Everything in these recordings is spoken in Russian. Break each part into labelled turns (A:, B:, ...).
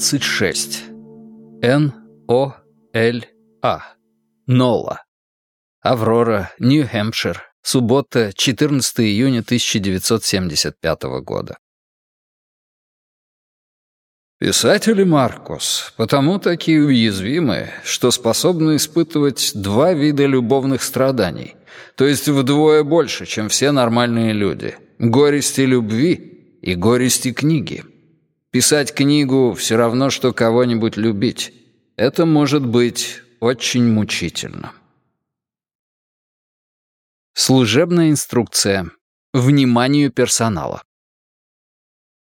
A: 26. Н-О-Л-А. Нола. Аврора, Нью-Хэмпшир. Суббота, 14 июня 1975 года. Писатели Маркус потому такие уязвимы, что способны испытывать два вида любовных страданий, то есть вдвое больше, чем все нормальные люди. Горести любви и горести книги. Писать книгу все равно, что кого-нибудь любить. Это может быть очень мучительно. Служебная инструкция. Вниманию персонала.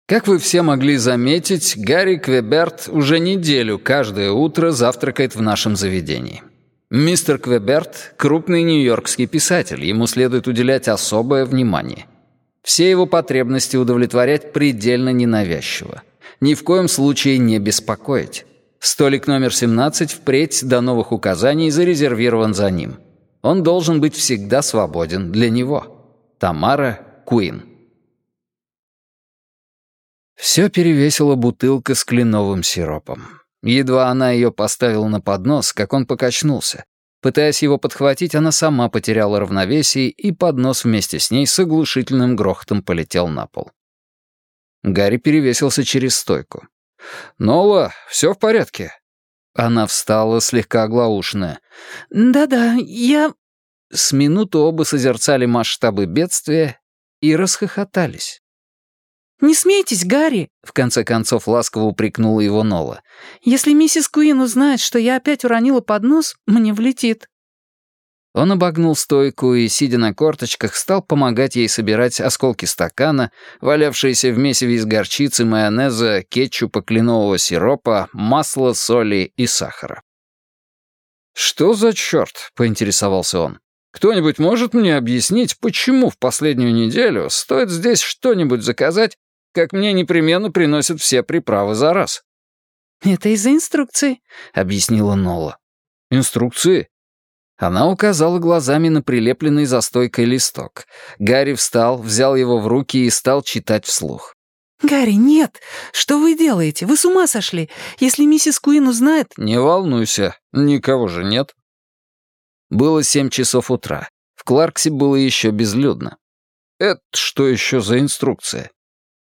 A: Как вы все могли заметить, Гарри Квеберт уже неделю каждое утро завтракает в нашем заведении. Мистер Квеберт — крупный нью-йоркский писатель, ему следует уделять особое внимание. Все его потребности удовлетворять предельно ненавязчиво. Ни в коем случае не беспокоить. Столик номер 17 впредь до новых указаний зарезервирован за ним. Он должен быть всегда свободен для него. Тамара Куин. Все перевесила бутылка с кленовым сиропом. Едва она ее поставила на поднос, как он покачнулся. Пытаясь его подхватить, она сама потеряла равновесие, и поднос вместе с ней с оглушительным грохотом полетел на пол. Гарри перевесился через стойку. «Нола, все в порядке?» Она встала, слегка оглаушенная.
B: «Да-да, я...»
A: С минуту оба созерцали масштабы бедствия и расхохотались.
B: «Не смейтесь, Гарри!» — в конце концов ласково упрекнула его Нола. «Если миссис Куин узнает, что я опять уронила поднос, мне влетит».
A: Он обогнул стойку и, сидя на корточках, стал помогать ей собирать осколки стакана, валявшиеся в месиве из горчицы, майонеза, кетчупа, кленового сиропа, масла, соли и сахара. «Что за черт?» — поинтересовался он. «Кто-нибудь может мне объяснить, почему в последнюю неделю стоит здесь что-нибудь заказать, как мне непременно приносят все приправы за раз».
B: «Это из-за инструкции», — объяснила Нола.
A: «Инструкции?» Она указала глазами на прилепленный за стойкой листок. Гарри встал, взял его в руки и стал читать вслух.
B: «Гарри, нет! Что вы делаете? Вы с ума сошли! Если миссис Куин узнает...»
A: «Не волнуйся, никого же нет». Было семь часов утра. В Кларксе было еще безлюдно. «Это что еще за инструкция?»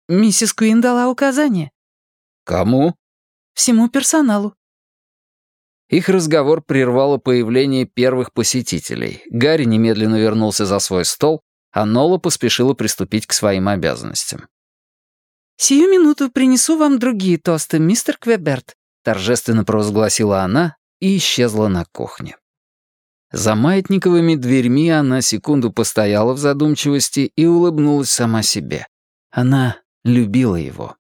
B: Миссис Куин дала указание.
A: Кому?
B: Всему персоналу.
A: Их разговор прервало появление первых посетителей. Гарри немедленно вернулся за свой стол, а Нола поспешила приступить к своим обязанностям.
B: «Сию минуту принесу вам другие тосты, мистер Квеберт», торжественно провозгласила она и исчезла на кухне. За маятниковыми дверьми она секунду постояла в задумчивости и улыбнулась сама себе. Она любила его.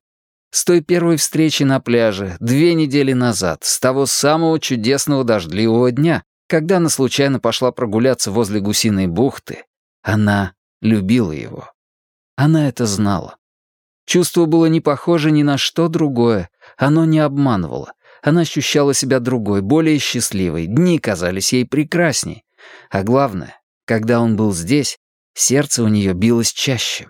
B: С той первой встречи на пляже, две недели назад, с того самого чудесного дождливого дня, когда она случайно пошла прогуляться возле гусиной бухты, она любила его. Она это знала. Чувство было не похоже ни на что другое, оно не обманывало. Она ощущала себя другой, более счастливой, дни казались ей прекрасней. А главное, когда он был здесь, сердце у нее билось чаще.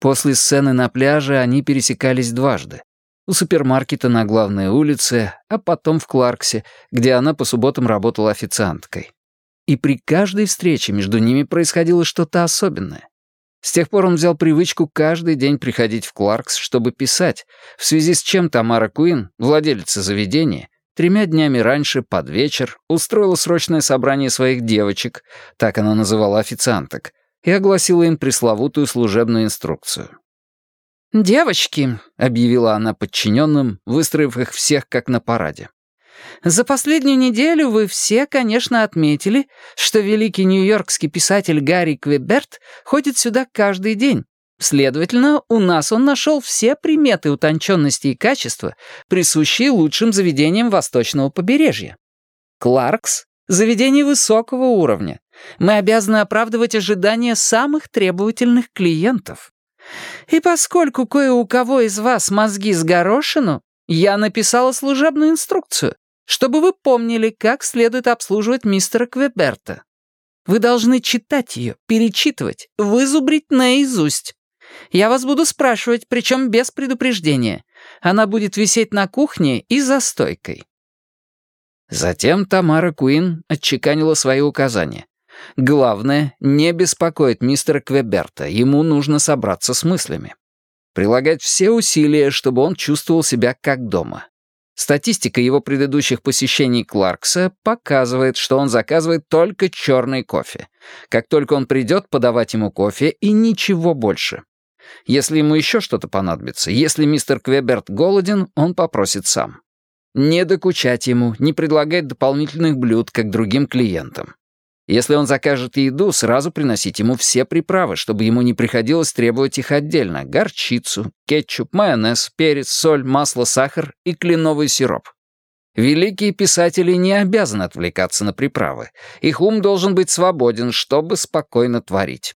B: После сцены на пляже они пересекались дважды. У супермаркета на главной улице, а потом в Кларксе, где она по субботам работала официанткой. И при каждой встрече между ними происходило что-то особенное. С тех пор он взял привычку каждый день приходить в Кларкс, чтобы писать, в связи с чем Тамара Куин, владелица заведения, тремя днями раньше, под вечер, устроила срочное собрание своих девочек, так она называла официанток, и огласила им пресловутую служебную инструкцию. «Девочки», — объявила она подчиненным, выстроив их всех как на параде. «За последнюю неделю вы все, конечно, отметили, что великий нью-йоркский писатель Гарри Квеберт ходит сюда каждый день. Следовательно, у нас он нашел все приметы утонченности и качества, присущие лучшим заведениям восточного побережья. Кларкс — заведение высокого уровня, мы обязаны оправдывать ожидания самых требовательных клиентов. И поскольку кое у кого из вас мозги с горошину, я написала служебную инструкцию, чтобы вы помнили, как следует обслуживать мистера Квеберта. Вы должны читать ее, перечитывать, вызубрить наизусть. Я вас буду спрашивать, причем без предупреждения. Она будет висеть на кухне и за стойкой». Затем Тамара Куин отчеканила свои указания. Главное, не беспокоить мистера Квеберта, ему нужно собраться с мыслями. Прилагать все усилия, чтобы он чувствовал себя как дома. Статистика его предыдущих посещений Кларкса показывает, что он заказывает только черный кофе. Как только он придет, подавать ему кофе и ничего больше. Если ему еще что-то понадобится, если мистер Квеберт голоден, он попросит сам. Не докучать ему, не предлагать дополнительных блюд, как другим клиентам. Если он закажет еду, сразу приносить ему все приправы, чтобы ему не приходилось требовать их отдельно. Горчицу, кетчуп, майонез, перец, соль, масло, сахар и кленовый сироп. Великие писатели не обязаны отвлекаться на приправы. Их ум должен быть свободен, чтобы спокойно творить.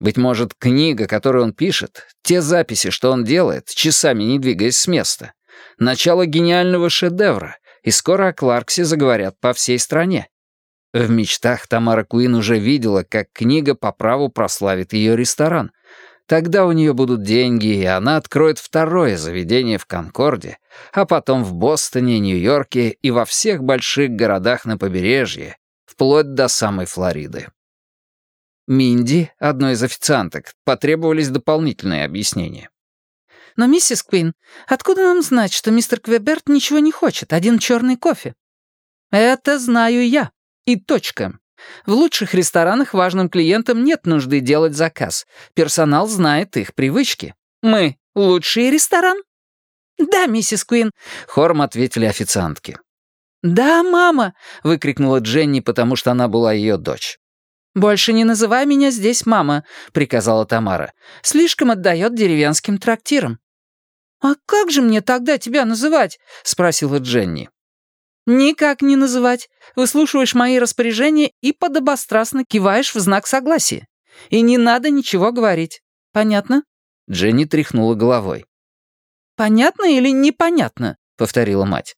B: Быть может, книга, которую он пишет, те записи, что он делает, часами не двигаясь с места, начало гениального шедевра, и скоро о Кларксе заговорят по всей стране. В мечтах Тамара Куин уже видела, как книга по праву прославит ее ресторан. Тогда у нее будут деньги, и она откроет второе заведение в Конкорде, а потом в Бостоне, Нью-Йорке и во всех больших городах на побережье, вплоть до самой Флориды. Минди, одной из официанток, потребовались дополнительные объяснения.
C: «Но, миссис Куин, откуда нам знать, что мистер Квеберт ничего не хочет, один черный кофе?»
B: «Это знаю я», и точка. В лучших ресторанах важным клиентам нет нужды делать заказ. Персонал знает их привычки. Мы — лучший ресторан?
C: «Да, миссис Куин», —
B: хором ответили официантки.
C: «Да, мама», —
B: выкрикнула Дженни, потому что она была ее дочь.
C: «Больше не называй меня здесь мама», — приказала Тамара. «Слишком отдает деревенским трактирам». «А как же мне тогда тебя называть?» — спросила Дженни. «Никак не называть. Выслушиваешь мои распоряжения и подобострастно киваешь в знак согласия. И не надо ничего говорить. Понятно?»
B: Дженни тряхнула головой.
C: «Понятно или непонятно?» — повторила мать.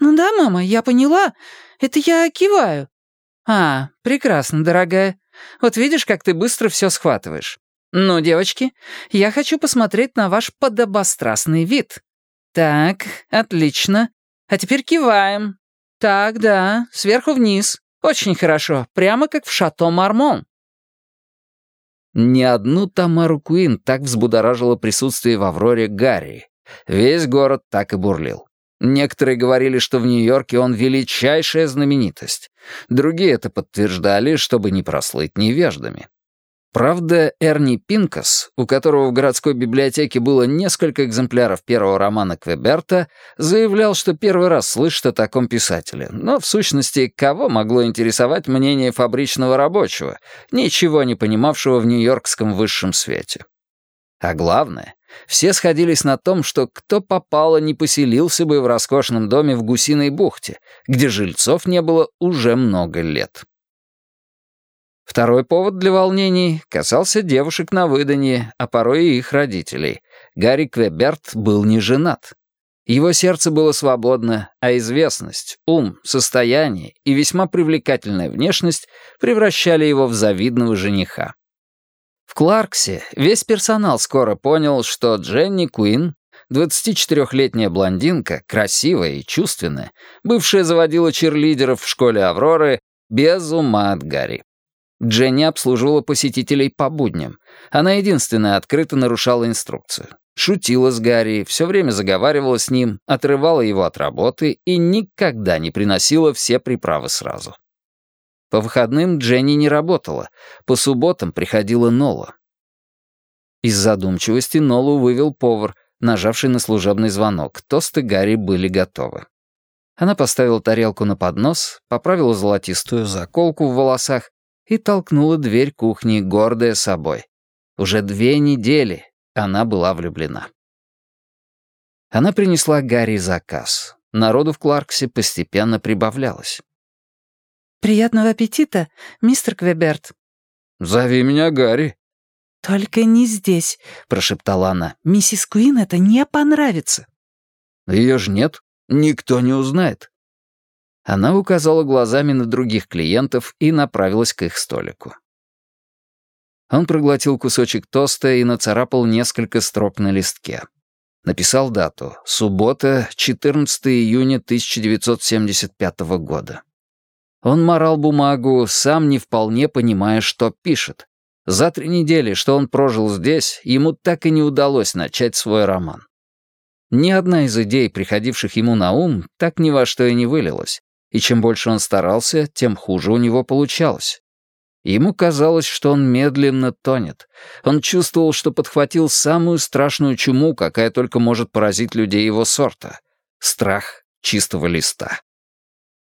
C: «Ну да, мама, я поняла. Это я киваю».
B: «А, прекрасно, дорогая. Вот видишь, как ты быстро все схватываешь. Ну, девочки, я хочу посмотреть на ваш подобострастный вид. Так, отлично. А теперь киваем. Так, да, сверху вниз. Очень хорошо, прямо как в Шато Мармон. Ни одну Тамару Куин так взбудоражило присутствие в Авроре Гарри. Весь город так и бурлил. Некоторые говорили, что в Нью-Йорке он величайшая знаменитость. Другие это подтверждали, чтобы не прослыть невеждами. Правда, Эрни Пинкас, у которого в городской библиотеке было несколько экземпляров первого романа Квеберта, заявлял, что первый раз слышит о таком писателе. Но, в сущности, кого могло интересовать мнение фабричного рабочего, ничего не понимавшего в нью-йоркском высшем свете? А главное, все сходились на том, что кто попало не поселился бы в роскошном доме в Гусиной бухте, где жильцов не было уже много лет. Второй повод для волнений касался девушек на выданье, а порой и их родителей. Гарри Квеберт был не женат. Его сердце было свободно, а известность, ум, состояние и весьма привлекательная внешность превращали его в завидного жениха. В Кларксе весь персонал скоро понял, что Дженни Куин, 24-летняя блондинка, красивая и чувственная, бывшая заводила черлидеров в школе Авроры, без ума от Гарри. Дженни обслуживала посетителей по будням. Она единственная открыто нарушала инструкцию. Шутила с Гарри, все время заговаривала с ним, отрывала его от работы и никогда не приносила все приправы сразу. По выходным Дженни не работала, по субботам приходила Нола. Из задумчивости Нолу вывел повар, нажавший на служебный звонок. Тосты Гарри были готовы. Она поставила тарелку на поднос, поправила золотистую заколку в волосах и толкнула дверь кухни, гордая собой. Уже две недели она была влюблена. Она принесла Гарри заказ. Народу в Кларксе постепенно прибавлялось.
C: «Приятного аппетита, мистер Квеберт».
B: «Зови меня Гарри».
C: «Только не здесь», — прошептала она. «Миссис Куин это не понравится».
B: «Ее ж нет. Никто не узнает». Она указала глазами на других клиентов и направилась к их столику. Он проглотил кусочек тоста и нацарапал несколько строк на листке.
A: Написал дату. Суббота, 14 июня 1975 года. Он морал бумагу, сам не вполне понимая, что пишет. За три недели, что он прожил здесь, ему так и не удалось начать свой роман. Ни одна из идей, приходивших ему на ум, так ни во что и не вылилась, и чем больше он старался, тем хуже у него получалось. Ему казалось, что он медленно тонет. Он чувствовал, что подхватил самую страшную чуму, какая только может поразить людей его сорта — страх чистого листа.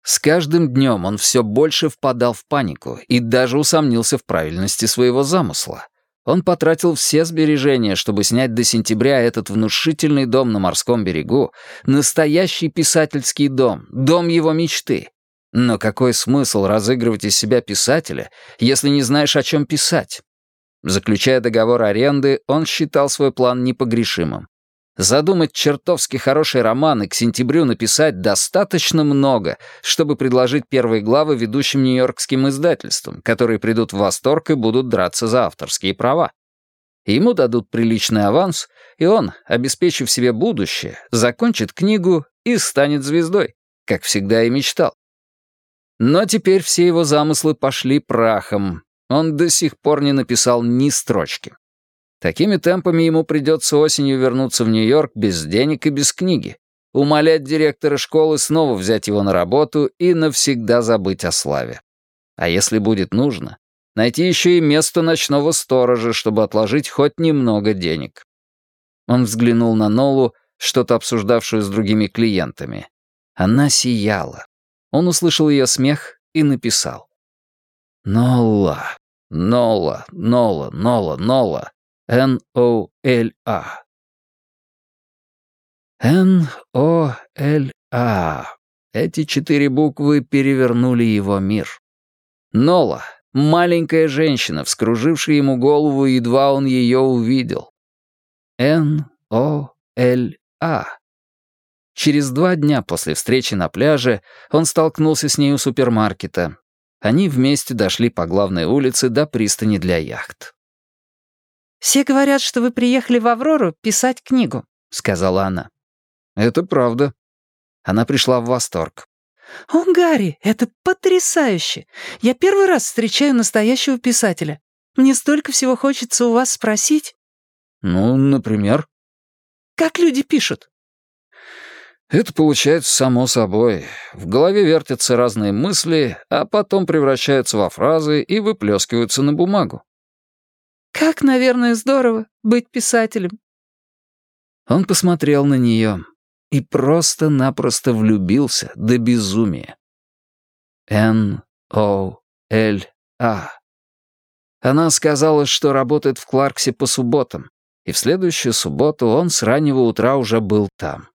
A: С каждым днем он все больше впадал в панику и даже усомнился в правильности своего замысла. Он потратил все сбережения, чтобы снять до сентября этот внушительный дом на морском берегу, настоящий писательский дом, дом его мечты. Но какой смысл разыгрывать из себя писателя, если не знаешь, о чем писать? Заключая договор аренды, он считал свой план непогрешимым. Задумать чертовски хороший роман и к сентябрю написать достаточно много, чтобы предложить первые главы ведущим нью-йоркским издательствам, которые придут в восторг и будут драться за авторские права. Ему дадут приличный аванс, и он, обеспечив себе будущее, закончит книгу и станет звездой, как всегда и мечтал. Но теперь все его замыслы пошли прахом. Он до сих пор не написал ни строчки. Такими темпами ему придется осенью вернуться в Нью-Йорк без денег и без книги, умолять директора школы снова взять его на работу и навсегда забыть о славе. А если будет нужно, найти еще и место ночного сторожа, чтобы отложить хоть немного денег. Он взглянул на Нолу, что-то обсуждавшую с другими клиентами. Она сияла. Он услышал ее смех и написал. «Нола, Нола, Нола, Нола, Нола. Н-О-Л-А. Н-О-Л-А. Эти четыре буквы перевернули его мир. Нола, маленькая женщина, вскружившая ему голову, едва он ее увидел. Н-О-Л-А. Через два дня после встречи на пляже он столкнулся с ней у супермаркета. Они вместе дошли по главной улице до пристани для яхт.
C: «Все говорят, что вы приехали в Аврору писать книгу», — сказала она.
A: «Это правда». Она пришла в восторг.
C: «О, Гарри, это потрясающе! Я первый раз встречаю настоящего писателя. Мне столько всего хочется у вас спросить».
A: «Ну, например?»
C: «Как люди пишут?»
A: Это получается само собой. В голове вертятся разные мысли, а потом превращаются во фразы и выплескиваются на бумагу.
C: Как, наверное, здорово быть писателем.
A: Он посмотрел на нее и просто-напросто влюбился до безумия. Н-О-Л-А. Она сказала, что работает в Кларксе по субботам, и в следующую субботу он с раннего утра уже был там.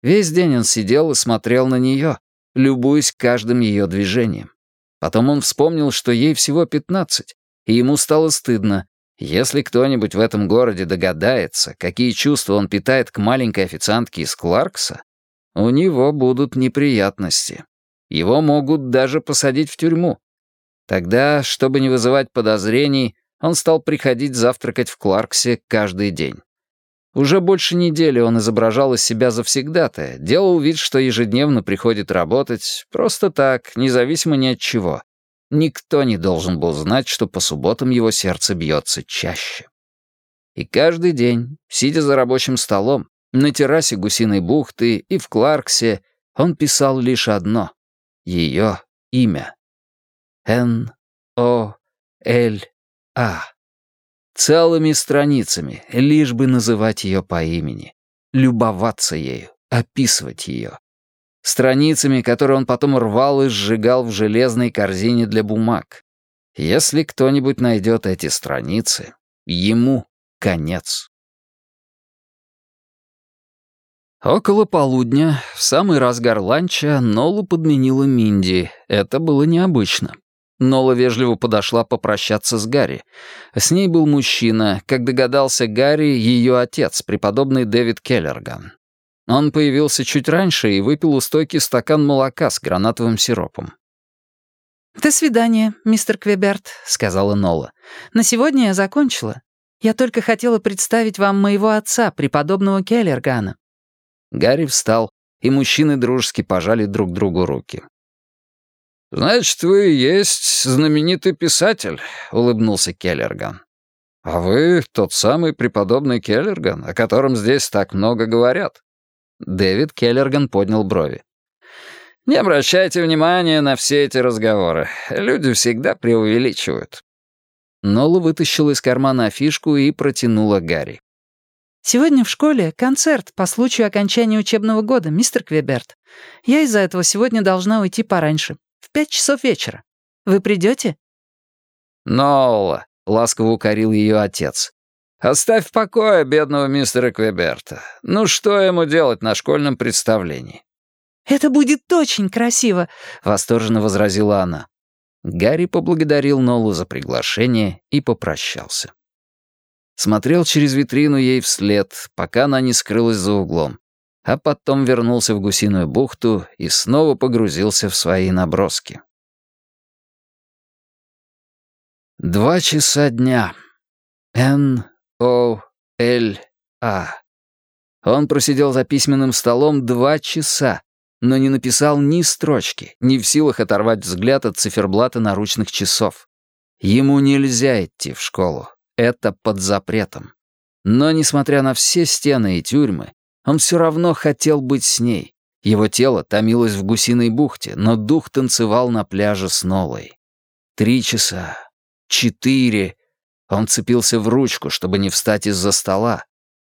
A: Весь день он сидел и смотрел на нее, любуясь каждым ее движением. Потом он вспомнил, что ей всего пятнадцать, и ему стало стыдно, если кто-нибудь в этом городе догадается, какие чувства он питает к маленькой официантке из Кларкса, у него будут неприятности. Его могут даже посадить в тюрьму. Тогда, чтобы не вызывать подозрений, он стал приходить завтракать в Кларксе каждый день. Уже больше недели он изображал из себя завсегдатая, делал вид, что ежедневно приходит работать, просто так, независимо ни от чего, Никто не должен был знать, что по субботам его сердце бьется чаще. И каждый день, сидя за рабочим столом, на террасе Гусиной бухты и в Кларксе, он писал лишь одно — ее имя. Н-О-Л-А. Целыми страницами, лишь бы называть ее по имени, любоваться ею, описывать ее страницами, которые он потом рвал и сжигал в железной корзине для бумаг. Если кто-нибудь найдет эти страницы, ему конец. Около полудня, в самый разгар ланча, Нолу подменила Минди. Это было необычно. Нола вежливо подошла попрощаться с Гарри. С ней был мужчина, как догадался Гарри, ее отец, преподобный Дэвид Келлерган. Он появился чуть раньше и выпил у стойки стакан молока с гранатовым сиропом.
C: «До свидания, мистер Квеберт», — сказала Нола. «На сегодня я закончила. Я только хотела представить вам моего отца, преподобного Келлергана».
B: Гарри встал, и мужчины дружески пожали друг другу руки.
A: «Значит, вы есть знаменитый писатель», — улыбнулся Келлерган. «А вы тот самый преподобный Келлерган, о котором здесь так много говорят?»
B: Дэвид Келлерган поднял брови.
A: «Не обращайте внимания на все эти разговоры. Люди всегда преувеличивают».
B: Нола вытащила из кармана афишку и протянула Гарри.
C: «Сегодня в школе концерт по случаю окончания учебного года, мистер Квеберт. Я из-за этого сегодня должна уйти пораньше, в пять часов вечера. Вы придете?»
A: «Нола», — ласково укорил ее отец. «Оставь в покое бедного мистера Квеберта. Ну что ему делать на школьном представлении?»
C: «Это будет очень красиво», —
B: восторженно возразила она. Гарри поблагодарил Нолу за приглашение и попрощался. Смотрел через витрину ей вслед, пока она не скрылась за углом, а потом вернулся в гусиную бухту и снова погрузился в свои наброски. Два часа дня. Н-О-Л-А. Он просидел за письменным столом два часа, но не написал ни строчки, не в силах оторвать взгляд от циферблата наручных часов. Ему нельзя идти в школу. Это под запретом. Но, несмотря на все стены и тюрьмы, он все равно хотел быть с ней. Его тело томилось в гусиной бухте, но дух танцевал на пляже с Нолой. Три часа. Четыре. Он цепился в ручку, чтобы не встать из-за стола.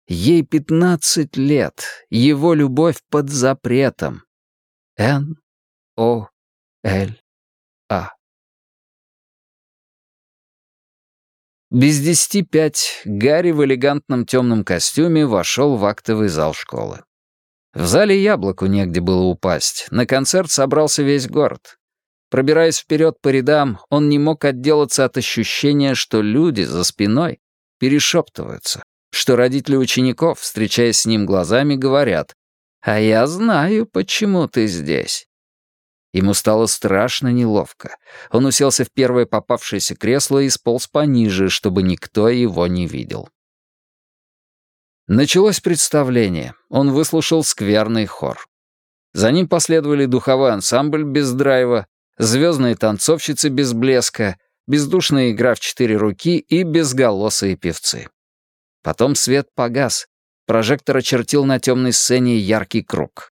B: Ей пятнадцать лет. Его любовь под запретом. Н, О, Л, А. Без десяти пять Гарри в элегантном темном костюме вошел в актовый зал школы. В зале яблоку негде было упасть, на концерт собрался весь город. Пробираясь вперед по рядам, он не мог отделаться от ощущения, что люди за спиной перешептываются, что родители учеников, встречаясь с ним глазами, говорят «А я знаю, почему ты здесь». Ему стало страшно неловко. Он уселся в первое попавшееся кресло и сполз пониже, чтобы никто его не видел. Началось представление. Он выслушал скверный хор. За ним последовали духовой ансамбль без драйва, звездные танцовщицы без блеска, бездушная игра в четыре руки и безголосые певцы. Потом свет погас, Прожектор очертил на темной сцене яркий круг.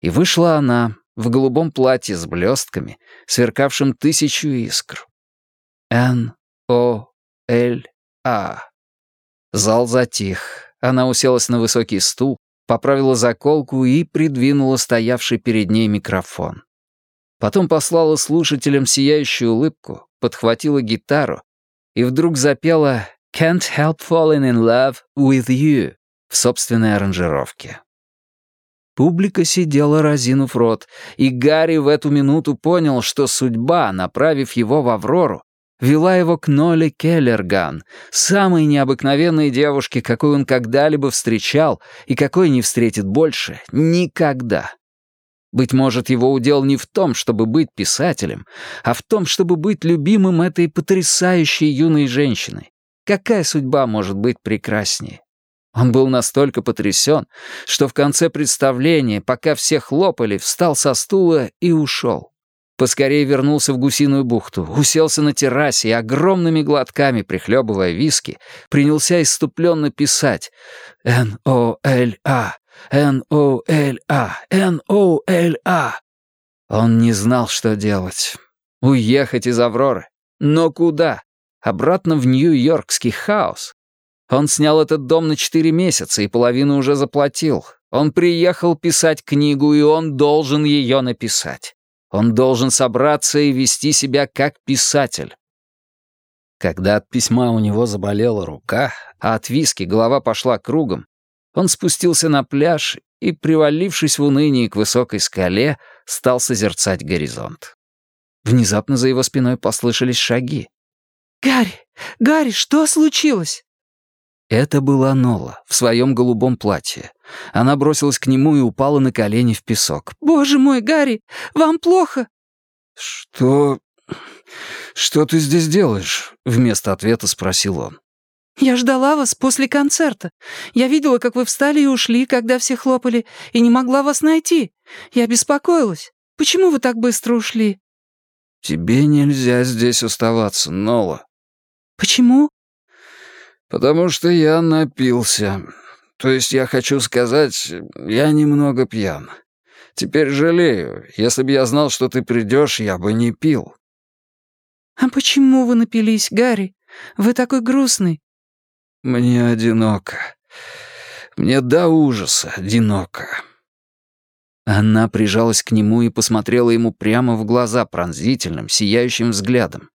B: И вышла она в голубом платье с блестками, сверкавшим тысячу искр. Н-О-Л-А. Зал затих. Она уселась на высокий стул, поправила заколку и придвинула стоявший перед ней микрофон. Потом послала слушателям сияющую улыбку, подхватила гитару и вдруг запела «Can't help falling in love with you» в собственной аранжировке. Публика сидела, разинув рот, и Гарри в эту минуту понял, что судьба, направив его в Аврору, вела его к Ноле Келлерган, самой необыкновенной девушке, какой он когда-либо встречал и какой не встретит больше никогда. Быть может, его удел не в том, чтобы быть писателем, а в том, чтобы быть любимым этой потрясающей юной женщиной. Какая судьба может быть прекраснее? Он был настолько потрясен, что в конце представления, пока все хлопали, встал со стула и ушел. Поскорее вернулся в гусиную бухту, уселся на террасе и огромными глотками, прихлебывая виски, принялся иступленно писать «Н-О-Л-А, Н-О-Л-А, Н-О-Л-А». Он не знал, что делать. Уехать из Авроры? Но куда? Обратно в Нью-Йоркский хаос? Он снял этот дом на четыре месяца и половину уже заплатил. Он приехал писать книгу, и он должен ее написать. Он должен собраться и вести себя как писатель. Когда от письма у него заболела рука, а от виски голова пошла кругом, он спустился на пляж и, привалившись в унынии к высокой скале, стал созерцать горизонт. Внезапно за его спиной послышались шаги.
C: «Гарри! Гарри, что случилось?»
B: Это была Нола в своем голубом платье. Она бросилась к нему и упала на колени в песок.
C: «Боже мой, Гарри, вам плохо?»
A: «Что... что ты здесь делаешь?» — вместо ответа спросил он.
C: Я ждала вас после концерта. Я видела, как вы встали и ушли, когда все хлопали, и не могла вас найти. Я беспокоилась. Почему вы так быстро ушли?»
A: «Тебе нельзя здесь оставаться, Нола».
C: «Почему?»
A: «Потому что я напился. То есть я хочу сказать, я немного пьян. Теперь жалею. Если бы я знал, что ты придешь, я бы не пил».
C: «А почему вы напились, Гарри? Вы такой грустный».
A: «Мне одиноко. Мне до ужаса одиноко».
B: Она прижалась к нему и посмотрела ему прямо в глаза пронзительным, сияющим взглядом.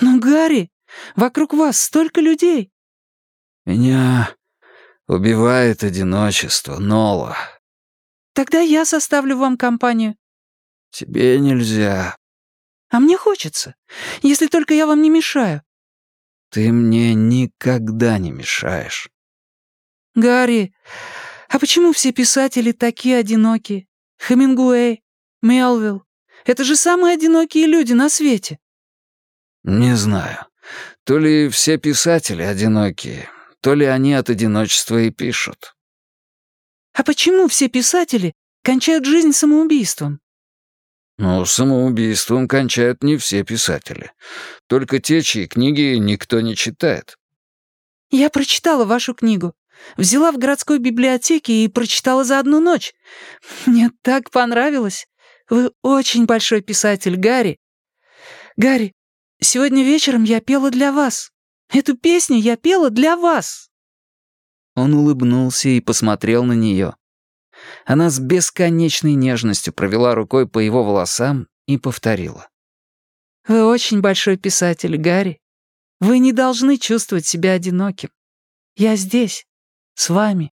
C: «Ну, Гарри, вокруг вас столько людей!»
A: «Меня убивает одиночество, Нола».
C: «Тогда я составлю вам компанию».
A: «Тебе нельзя».
C: «А мне хочется, если только я вам не мешаю».
A: «Ты мне никогда не мешаешь».
C: «Гарри, а почему все писатели такие одинокие? Хемингуэй, Мелвилл. Это же самые одинокие люди на свете».
A: «Не знаю. То ли все писатели одинокие, то ли они от одиночества и пишут».
C: «А почему все писатели кончают жизнь самоубийством?»
A: «Ну, самоубийством кончают не все писатели. Только те, чьи книги никто не читает».
C: «Я прочитала вашу книгу. Взяла в городской библиотеке и прочитала за одну ночь. Мне так понравилось. Вы очень большой писатель, Гарри. Гарри, сегодня вечером я пела для вас. Эту песню я пела для вас».
B: Он улыбнулся и посмотрел на нее. Она с бесконечной нежностью провела рукой по его волосам и повторила.
C: «Вы очень большой писатель, Гарри. Вы не должны чувствовать себя одиноким. Я здесь, с вами.